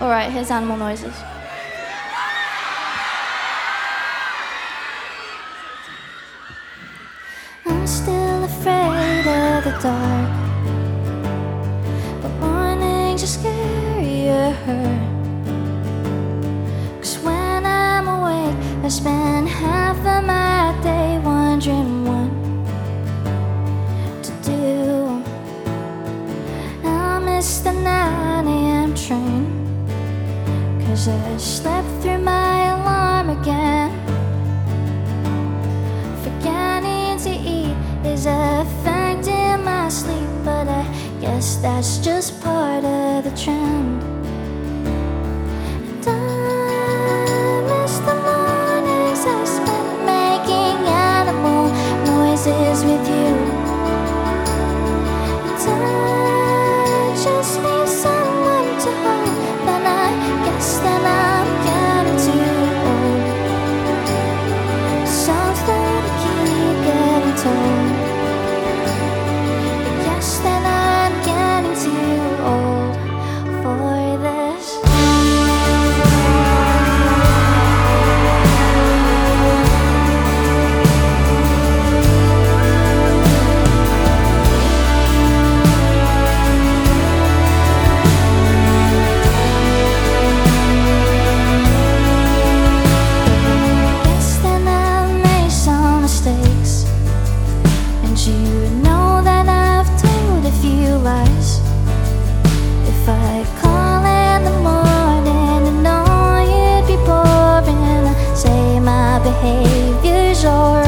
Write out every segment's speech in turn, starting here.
All right, here's animal noises. I'm still afraid of the dark. just slept through my alarm again. Forgetting to eat is affecting my sleep, but I guess that's just part of the trend. behavior's are.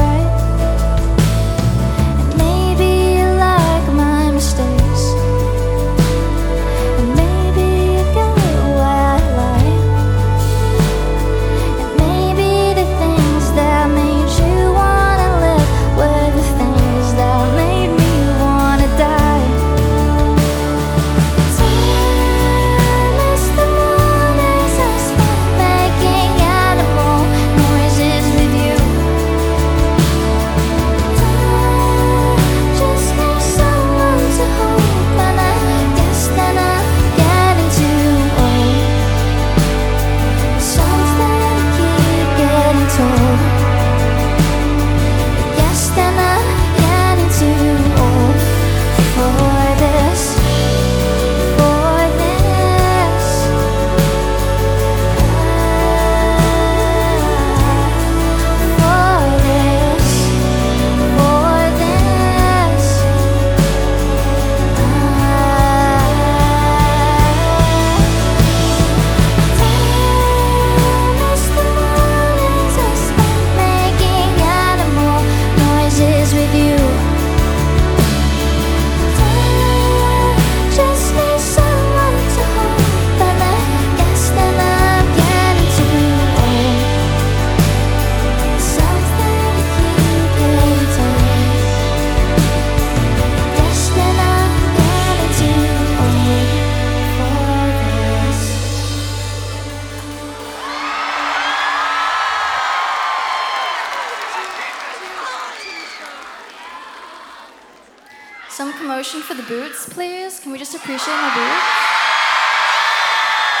Some commotion for the boots, please. Can we just appreciate my boots?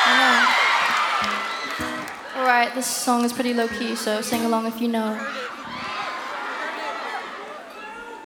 I know. Alright, this song is pretty low key, so sing along if you know.